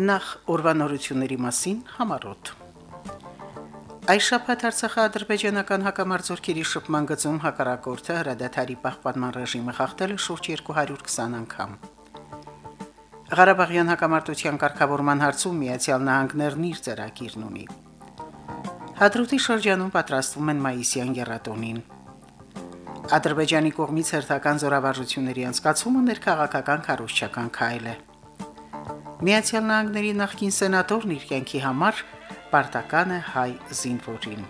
Նախ ուրվանորությունների մասին համարոտ։ Այս շաբաթ Արցախա-ադրբեջանական հակամարտությունների շփման գծում հակառակորդը հրադադարի պահպանման ռեժիմը խախտել է շուրջ 220 անգամ։ Ղարաբաղյան հակամարտության կարգավորման հարցում Միացյալ Նահանգներն իր ծրագիրն ունի։ Հադրութի շրջանում պատրաստվում են մայիսյան երաթոնին։ Ադրբեջանի կողմից հերթական զորավարժությունների անցկացումը ներքաղաքական քարոշչական քայլ է։ Միացյալ Նահանգների նախկին սենատորն իր կյանքի համար պարտական է հայ զինվորին։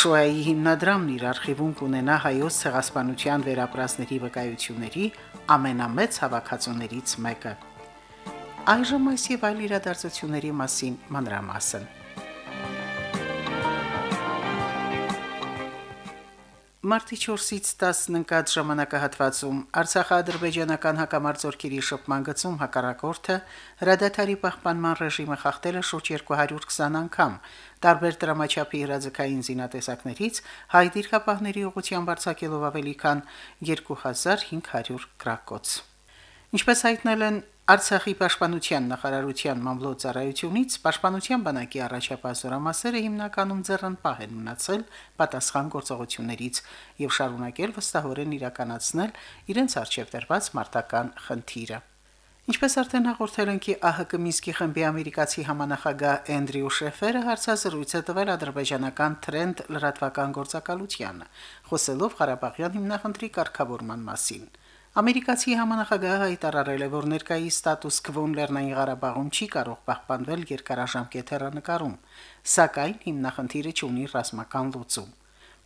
Շոայի հիմնադրամն իր արխիվում կունենա հայոց ցեղասպանության վերապրածների վկայությունների ամենամեծ հավաքածուներից մեկը։ Այժմ այս եւ այլ իրադարձությունների մասին մանրամասն։ Մարտի 4-ից 10 ընկած ժամանակահատվածում. Արցախա-ադրբեջանական հակամարտությունների շփման գծում հակառակորդը հրադադարի պահպանման ռեժիմը խախտել է շուրջ 220 անգամ, տարբեր դրամաչափի հրաձգային զինատեսակներից հայ դիրքապահների ուղղությամբ արձակելով ավելի քան 2500 գրակոց։ Ինչպես հայտնել են Արցախի պաշտպանության նախարարության մամլոյցարայությունից պաշտպանության բանակի առաջապահ զորամասերը հիմնականում ձեռնպահ են մնացել պատասխան գործողություններից եւ շարունակել վստահորեն իրականացնել իրենց արժեվ դրված մարտական խնդիրը։ Ինչպես արդեն հաղորդել ենք, ԱՀԿ Մինսկի խմբի ամերիկացի համանախագահ Էնդրյու Շեֆերը հարցազրույց է տվել ադրբեջանական Trend լրատվական գործակալությանը, խոսելով Ղարաբաղյան հիմնախնդրի կարգավորման մասին։ Ամերիկացի համանախագահը հայտարարել է, որ ներկայիս ստատուս քվոն Լեռնային Ղարաբաղում չի կարող պահպանվել երկարաժամկետ հեռանկարում, սակայն հիմնախնդիրը չունի ռազմական լուծում։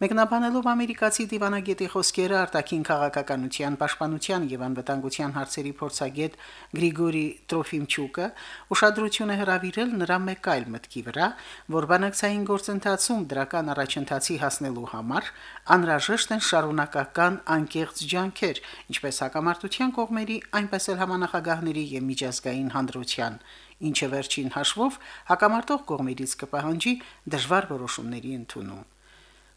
Մեկնաբանելով ամերիկացի դիվանագետի խոսքերը արտաքին քաղաքականության, պաշտպանության եւ անվտանգության հարցերի փորձագետ Գրիգորի Տրոֆիմչուկը ուշադրություն է հրավիրել նրա մեկ այլ մտքի վրա, որ բանակցային գործընթացում դրական առաջընթացի հասնելու համար անհրաժեշտ են շարունակական անկեղծ ջանքեր, ինչպես հակամարտության կողմերի, այնպես էլ համանախագահների եւ միջազգային հանրության, ինչը վերջին հաշվով հակամարտող կողմերից կպահանջի դժվար որոշումների ընդունում։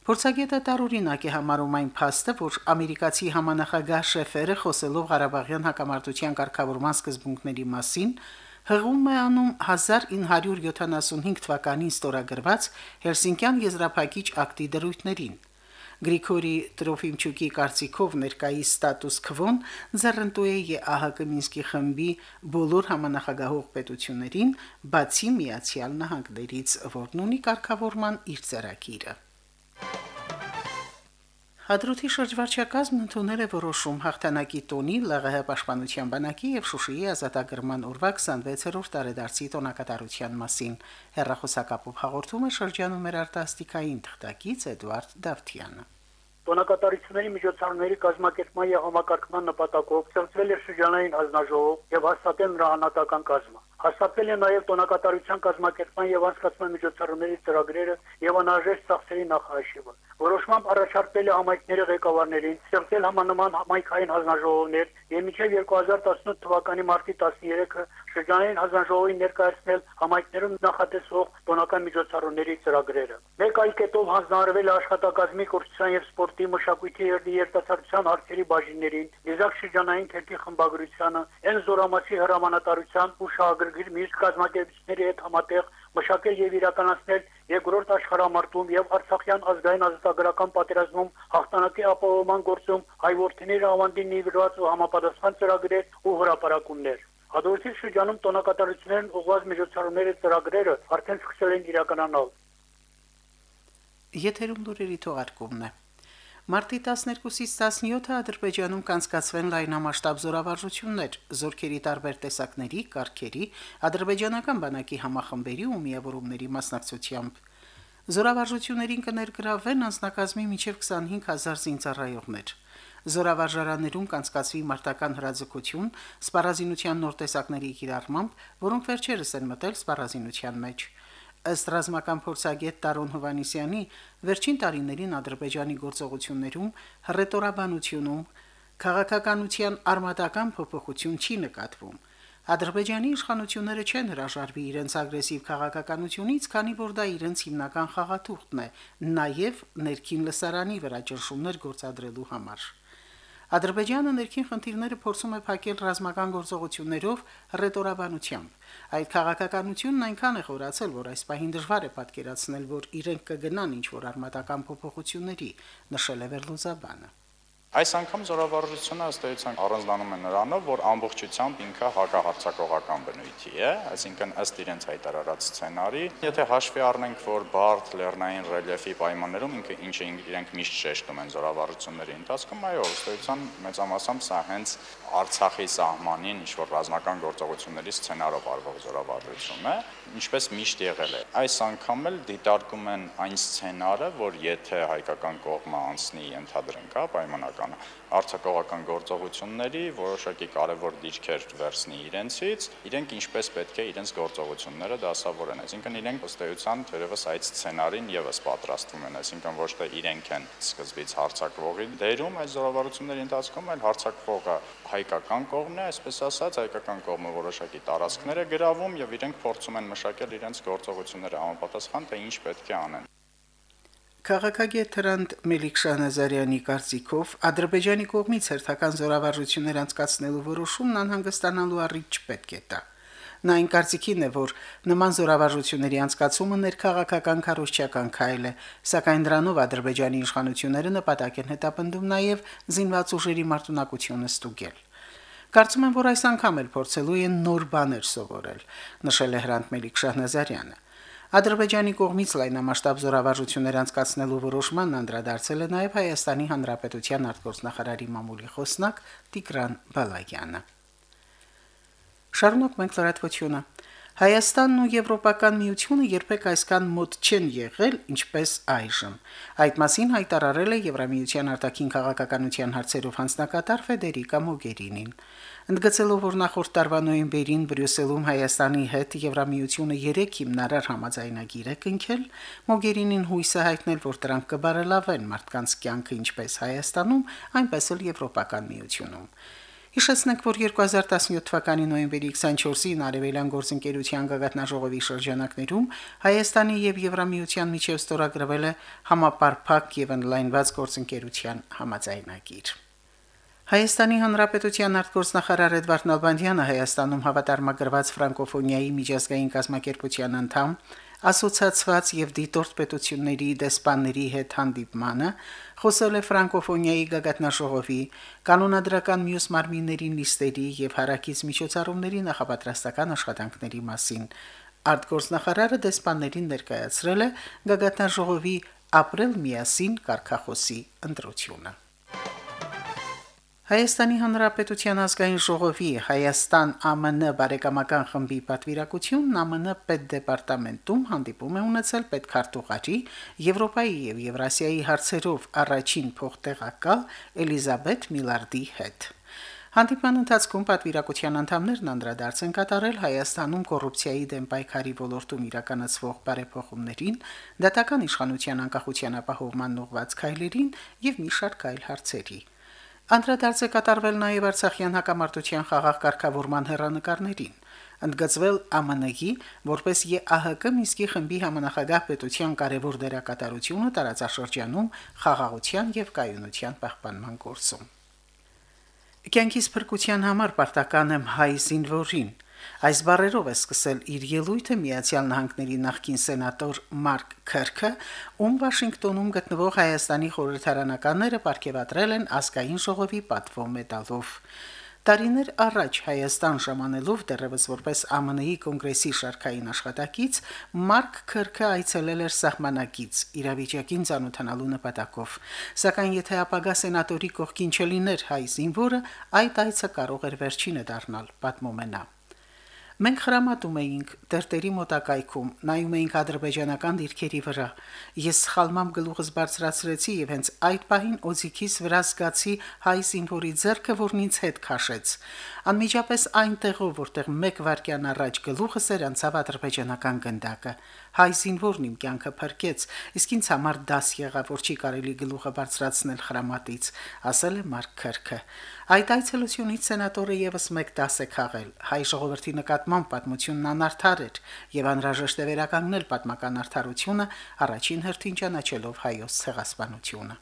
Փորձագետը տարօրինակ է համարում այն փաստը, որ ամերիկացի համանախագահ Շեֆերը խոսելով Ղարաբաղյան հակամարտության կարգավորման սկզբունքների մասին հղում է անում 1975 թվականին ստորագրված Հելսինկյան եզրափակիչ ակտի դրույթներին։ Գրիգորի Տրոֆիմչուկի կարծիքով ներկայիս ստատուս քվոն ձեռնտու է ԵԱՀԿ Մինսկի խմբի բոլոր համանախագահող պետություններին, բացի Միացյալ Նահանգներից, որն ունի կարգավորման իր ծրագիրը։ Հադրութի շրջվարչակազմն ընդունել է որոշում. հաղթանակի տոնի ԼՂՀ պաշտպանության բանակի եւ Շուշիի ազատագրման օրվա 26-րդ տարեդարձի տոնակատարության մասին։ Հերրախոսակապով հաղորդում է շրջանում մեր արտասթիկային թղթակից Էդվարդ Դավթյանը։ Տոնակատարությունների միջոցառումների կազմակերպման եւ համակարգման նպատակով ծրծվել է շրջանային հանձնաժողով եւ հաստատել նրա անհատական կազմը։ Հաստատվել է նաև տոնակատարության կազմակերպման եւ անցկացման միջոցառումների ծրագրերը եւ անհրաժեշտ ծախսերի նախահաշիվը։ Որոշմամբ առաջարկվել է համայնքների ղեկավարներին ստեղծել համանման համայնքային հանձնաժողովներ եւ մինչեւ 2018 թվականի մարտի 13-ը շրջանային հանձնաժողովին ներկայացնել համայնքներում նախատեսվող տոնական միջոցառումների ծրագրերը։ Մեկ այլ կետով հանձնարարվել է աշխատակազմի կուրսության եւ սպորտի մշակույթի երիտասարդության հարցերի բաժիններին, դիզակ շրջանային թերթի խմբագրությանը, այն զորամասի հրամանատարության ու շահագրգիռ մյուս կազմակերպիչների հետ համատեղ մշակել եւ իրականացնել երկրորդ աշխարհամարտում եւ Արցախյան ազգային ազատագրական պատերազմում հաղթանակի ապահովման գործում հայ որդիների ավանդին նվիրված ու համապատասխան ծրագրեր ու հրապարակումներ։ Հադրութի շրջանում տոնակատարություններն ուղղված միջոցառումների ծրագրերը արդեն սկսել են իրականանալ։ Եթերում լուրերի թողարկումն է։ Մարտի 12-ից 17-ը Ադրբեջանում կանցկացվեն լայնամասշտաբ զորավարժություններ, զորքերի տարբեր տեսակների, կարգերի, ադրբեջանական բանակի համախմբերի ու միավորումների մասնակցությամբ։ Զորավարժություններին կներգրավվեն անձնակազմի միջև 25000 զինծառայողներ։ Զորավարժարաններում կանցկացվի մարտական հրաձգություն սպառազինության նոր տեսակների կիրառմամբ, որոնք վերջերս են մտել սպառազինության մեջ։ Ըստ ռազմական փորձագետ Տարոն Հովանիսյանի, վերջին տարիներին Ադրբեջանի գործողություններում հռետորաբանությունում քաղաքականության արմատական փոփոխություն չի նկատվում։ Ադրբեջանի իշխանությունները չեն հրաժարվի իրենց ագրեսիվ քաղաքականությունից, քանի որ դա իրենց հիմնական խաղաթուղթն է, նաև ներքին լսարանի վրա ճնշումներ գործադրելու համար։ Ադրբեջանը ներքին խնդիրները փորձում է փակել ռազմական գործողություններով, ռետորաբանությամբ։ Այդ քաղաքականությունն այնքան է խորացել, որ այս պահին դժվար է պատկերացնել, որ իրենք կգնան ինչ-որ արմատական փոփոխությունների, նշել է Վերլուզաբանը։ Այս անգամ զորավարժությունը ըստ էության առանձնանում է նրանով, որ ամբողջությամբ ինքը հակահարցակողական բնույթի է, այսինքն ըստ իրենց հայտարարած սցենարի, եթե հաշվի առնենք, որ բարդ լեռնային ռելիեֆի պայմաններում ինքը ինչը իրենք միշտ շեշտում են զորավարժությունների ընթացքում, այո, ըստ էության մեծամասամբ սա հենց Արցախի սահմանին ինչ որ ռազմական գործողությունների սցենարով արվող զորավարժություն է, ինչպես միշտ եղել է։ Այս անգամ էլ դիտարկում են այն սցենարը, որ եթե հայկական կողմը անցնի ընդհանրենք, հա, պայմանական արցակողական գործողությունների որոշակի կարևոր դիրքեր վերցնի իրենցից, իրենք ինչպես պետք է իրենց գործողությունները դասավորեն։ Այսինքն իրենք ըստ էության թերևս այդ սցենարին եւս պատրաստվում են, այսինքն ոչ թե իրենք են սկզբից հարցակվողի դերում այս զորավարությունների ընթացքում, այլ հարցակվողը հայկական կողմն է, այսպես ասած, հայկական կողմը որոշակի տարածքներ է գրավում եւ իրենք փորձում են մշակել իրենց գործողությունները համապատասխան թե ինչ պետք է անեն։ Քաղաքագետ Հրանտ Մելիքշանազարյանի կարծիքով Ադրբեջանի կողմից հերթական զորավարժություններ անցկացնելու որոշումն անհանգստանալու առիթ չպետք է տա։ Նա այն կարծիքին է, որ նման զորավարժությունների անցկացումը ներքաղաքական քարոշչական քայլ է, սակայն դրանով Ադրբեջանի իշխանությունները նպատակ են հետապնդում նաև զինված ուժերի մարտունակությունը ստուգել։ Կարծում եմ, որ այս անգամ էլ փորձելու են նոր բաներ սովորել, նշել է Հրանտ Մելիք Շահնազարյանը։ Ադրբեջանի կողմից լայնամասշտաբ զորավարժություններ անցկացնելու որոշման անդրադարձել է նաև Հայաստանի Հանրապետության արտգործնախարարի մամուլի խոսնակ Տիգրան Բալայանը։ Շարունակ մենք լրատվությունը։ Հայաստանն ու Եվրոպական միությունը երբեք այսքան մոտ չեն եղել, ինչպես այժմ։ Այդ մասին հայտարարել է Եվրամիության արտաքին քաղաքականության հարցերով հանձնակատար Ֆեդերիկա Մոգերինին։ Ընդգծելով, որ նախորդ տարվա նոյեմբերին Բրյուսելում Հայաստանի հետ Եվրամիությունը 3 հիմնարար համաձայնագիր է կնքել, Մոգերինին հույս է հայտնել, որ դրանք կբարելավեն մարդկանց կյանքը ինչպես Հայաստանում, այնպես էլ Եվրոպական միությունում։ Հիշեցնենք, որ 2017 թվականի նոյեմբերի 24-ին Արևելյան գործընկերության գագաթնաժողովի շրջանակներում Հայաստանի եւ Եվրամիության միջև ստորագրվել է համապարփակ եւ ընդլայնված գործընկերության համաձայնագիր։ Հայաստանի Հանրապետության արտգործնախարար Էդվարդ Նալբանդյանը Հայաստանում հավատարմագրված ֆրանկոֆոնիայի միջազգային կազմակերպության անդամ ասոցիացված եւ դիտորդ պետությունների դեսպանների հետ հանդիպմանը խոսել է ֆրանկոֆոնիայի գագաթնաշողովի կանոնադրական մյուս մարմինների նիստերի եւ հարակից միջոցառումների նախապատրաստական աշխատանքների մասին արտգործնախարարը դեսպաններին ներկայացրել է գագաթնաշողովի ապրել միասին կարգախոսի ընտրությունը Հայաստանի Հանրապետության ազգային ժողովի Հայաստան ԱՄՆ բարեկամական խմբի պատվիրակությունն ԱՄՆ պետդեպարտամենտում հանդիպում է ունեցել պետքարտուղարի Եվրոպայի եւ Եվրասիայի հարցերով առաջին փոխտեղակալ Էլիզաբետ Միլարդի հետ։ Հանդիպման ընթացքում պատվիրակության անդամներն անդրադարձ են կատարել Հայաստանում կոռուպցիայի դեմ պայքարի ոլորտում իրականացվող բարեփոխումներին, դատական իշխանության անկախության ապահովման ուղղված քայլերին եւ մի շարք այլ հարցերի։ Անդրադարձ է կատարվել նաև Արցախյան հակամարտության խաղաղ կարգավորման հերանեկարներին, ընդգծվել ԱՄՆ-ի որպես ԵԱՀԿ Մինսկի խմբի համանախագահ պետության կարևոր դերակատարությունը տարածաշրջանում խաղաղության եւ կայունության պահպանման գործում։ Կյանքից փրկության համար պարտական եմ հայ զինվորին, Այս բարերով է սկսել իր ելույթը Միացյալ Նահանգների նախկին սենատոր Մարկ Քերքը, ում Վաշինգտոնում գտնվող Հայաստանի խորհրդարանականները ապարգևատրել են ազգային ժողովի պատվո մեդալով։ Տարիներ առաջ Հայաստան ժամանելով դեռևս որպես ԱՄՆ-ի կոնգրեսի շարքային աշխատակից Մարկ Քերքը այցելել էր սահմանակից իրավիճակին ցանոթանալու նպատակով։ Սակայն եթե ապագա սենատորի կողքին չլիներ հայ զինվորը, այդ այցը կարող էր վերջինը դառնալ, պատմում է նա։ Մենք խրամատում էինք տերտերի մոտակայքում, նայում էինք ադրբեջանական դիրքերի վրա։ Ես սխալմամբ գլուխս բարձրացրեցի եւ հենց այդ պահին օձիքիս վրա զգացի հայ զինվորի ձեռքը, որն ինձ հետ քաշեց։ Անմիջապես այնտեղով, որտեղ մեկ վարքյան առաջ գլուխս էր անցավ ադրբեջանական գնդակը։ Հայ զինվորն իմ կյանքը փրկեց, իսկ ինձ համար դաս եղավ, որ չի կարելի գլուխը բարձրացնել խրամատից, ասել է Մարկ Քերքը։ Այդ այցելությունից սենատորը եւս մեկ դաս է քաղել։ Հայ ժողովրդի նկատմամբ պատմությունն անարդար էր եւ անհրաժեշտ է վերականգնել պատմական արդարությունը առաջին հերթին ճանաչելով հայոց ցեղասպանությունը։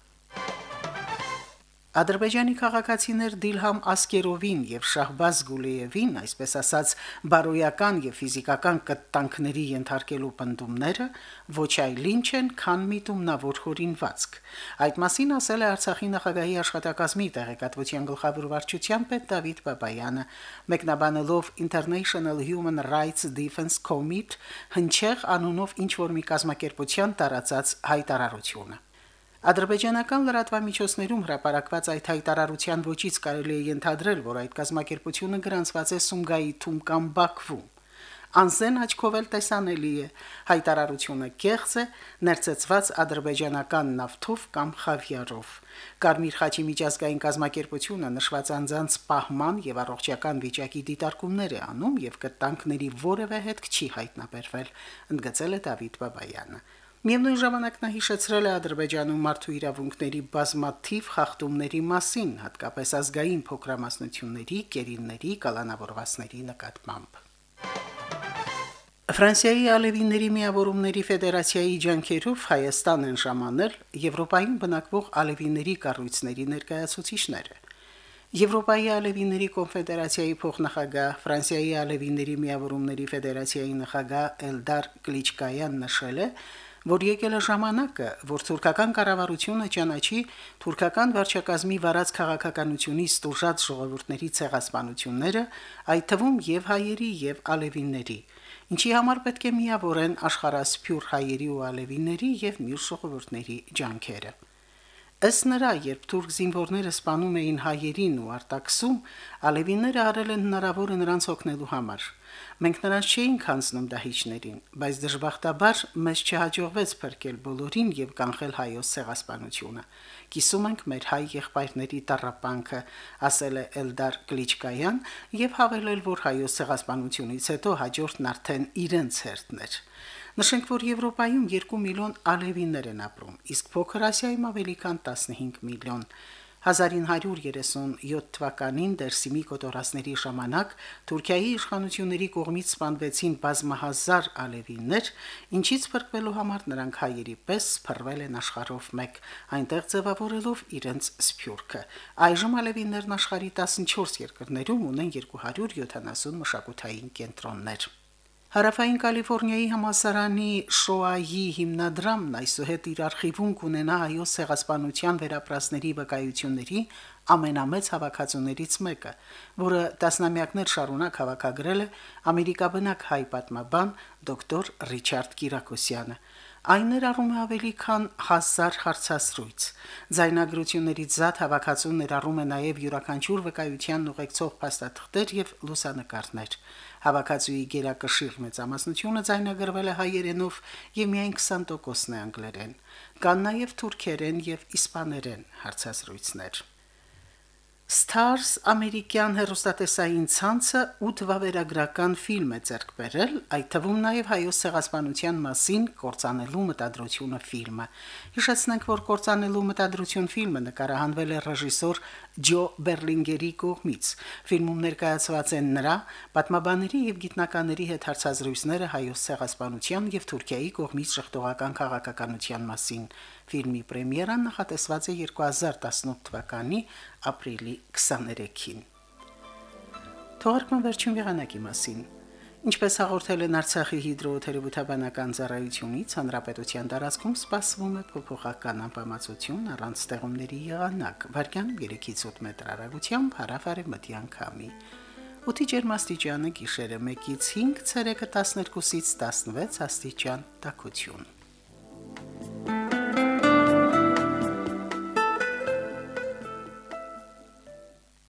Ադրբեջանի քաղաքացիներ Դիլհամ Ասկերովին եւ Շահբազ Գուլիևին, այսպես ասած, բարոյական եւ ֆիզիկական կտանքների ենթարկելու պնդումները ոչ այլ ինչ են, քան միտումնավոր խորինվածք։ Այդ մասին ասել է Արցախի նախագահի աշխատակազմի տեղեկատվության գլխավոր վարչության պետ Դավիթ Բաբայանը, մեկնաբանելով International Human Rights Defense Committee հնչեղ անունով ինչ որ մի կազմակերպության տարածած հայտարարությունը։ Ադրբեջանական լրատվամիջոցներում հրապարակված այդ հայտարարության ոչից կարելի է ենթադրել, որ այդ կազմակերպությունը գրանցված է Սումգայիթում կամ Բաքվում։ Անսեն աչքով էլ տեսանելի է. Հայտարարությունը կեղծ է ներծծված ադրբեջանական նավթով կամ խավիարով Կարմիր խաչի միջազգային կազմակերպությունը նշված անձանց պահման եւ առողջական վիճակի դիտարկումներ է անում եւ կտանքների որևէ հետք չի հայտնաբերվել ընդգծել է Դավիթ Բաբայանը Միևնույն ժամանակ նա հիշեցրել է Ադրբեջանում մարդու իրավունքների բազմաթիվ խախտումների մասին, հատկապես ազգային փոքրամասնությունների, կերինների, կալանավորվածների նկատմամբ։ Ֆրանսիայի Ալևիների միավորումների ֆեդերացիայի ջանքերով Հայաստան են ժամանել Եվրոպայում բնակվող ալևիների կառույցների ներկայացուցիչները։ Եվրոպայի Ալևիների կոնֆեդերացիայի փոխնախագահ Ֆրանսիայի Ալևիների միավորումների ֆեդերացիայի նախագահ Էլդար Կլիչկայան նշել է, որ եկել է ժամանակը, որ թուրքական կառավարությունը ճանաչի թուրքական վարչակազմի վարած քաղաքականությունից ստուժած ժողովուրդների ցեղասպանությունները, այդ թվում եւ հայերի եւ ալևինների, ինչի համար պետք է միավորեն աշխարհասփյուր հայերի ու ալևինների եւ մյուս ժողովուրդների ջանքերը։ Ըստ նրա, երբ թուրք զինվորները սպանում էին հայերին ու արտաքսում, ալևինները արել են հնարավորը նրանց օգնելու համար։ Մենք նրանց չէինք հանձնում դահիճներին, բայց դժբախտաբար մեզ չհաջողվեց փրկել բոլորին եւ կանխել հայոց ցեղասպանությունը։ Կիսում ենք մեր հայ եղբայրների տարապանքը, ասել է Էլդար Կլիչկայան եւ հավելել, որ հայոց ցեղասպանությունից հետո հաջորդն արդեն իրենց հերթներ։ Նշենք, որ Եվրոպայում 2 միլիոն ալևիններ են ապրում, իսկ Փոքր Ասիայում ավելի քան 15 միլիոն։ 1937 թվականին Դերսիմի կոտորածների ժամանակ Թուրքիայի իշխանությունների կողմից սպանվեցին բազմահազար ալևիններ, ինչից փրկվելու համար նրանք հայերի պես սփռվել են աշխարհով մեկ, այնտեղ ձևավորելով իրենց սփյուռքը։ Այժմ ալևիններն աշխարհի 14 երկրներում ունեն 270 մշակութային կենտրոններ։ Հարավային Կալիֆոռնիայի համասարանի Շոայի հիմնադրամն այսուհետ իր արխիվում կունենա այոս ցեղասպանության վերապրասների վկայությունների ամենամեծ հավաքածուներից մեկը, որը տասնամյակներ շարունակ հավաքագրել է ամերիկաբնակ հայ պատմաբան դոկտոր Ռիչարդ Կիրակոսյանը։ Այն ներառում է ավելի քան 1000 հարցասրույց։ Ձայնագրություններից զատ հավաքածուն ներառում է նաև յուրաքանչյուր վկայության ուղեկցող փաստաթղթեր եւ լուսանկարներ։ Հավաքածուի գերակշիռ մեծամասնությունը ձայնագրվել է հայերենով եւ միայն 20%-ն է անգլերեն։ Կան նաև թուրքերեն եւ իսպաներեն հարցազրույցներ։ Stars ամերիկյան հերոստատեսային ցանցը 8 վավերագրական ֆիլմ է ձեռք բերել, այդ թվում նաև հայոց ցեղասպանության մասին կործանելու մտադրությունը ֆիլմը։ Հիշեցնենք, որ կործանելու մտադրություն ֆիլմը նկարահանվել է ռեժիսոր Ջո Բերլինգերի կողմից։ Ֆիլմում ներկայացված են նրա պատմաբանների եւ գիտնականների հետ հարցազրույցները հայոց ցեղասպանության եւ Թուրքիայի կողմից շղթողական քաղաքականության մասին։ Ֆիլմի պրեմիերան նախատեսված է 2018 թվականի ապրիլի 23-ին։ Թողարկման վերջին եղանակի մասին։ Ինչպես հաղորդել են Արցախի հիդրոթերապևտաբանական ծառայությունից, հանրապետության տարածքում սպասվում է փոփոխական անբավարարություն առանց ստեղումների եղանակ, վարկյանում 3-ից 8 մետր հեռագությամբ հարավ-արևմտյան քամի։ Օդի ջերմաստիճանը գիշերը 1-ից 5, ցերեկը 12-ից 16 աստիճան տաքություն։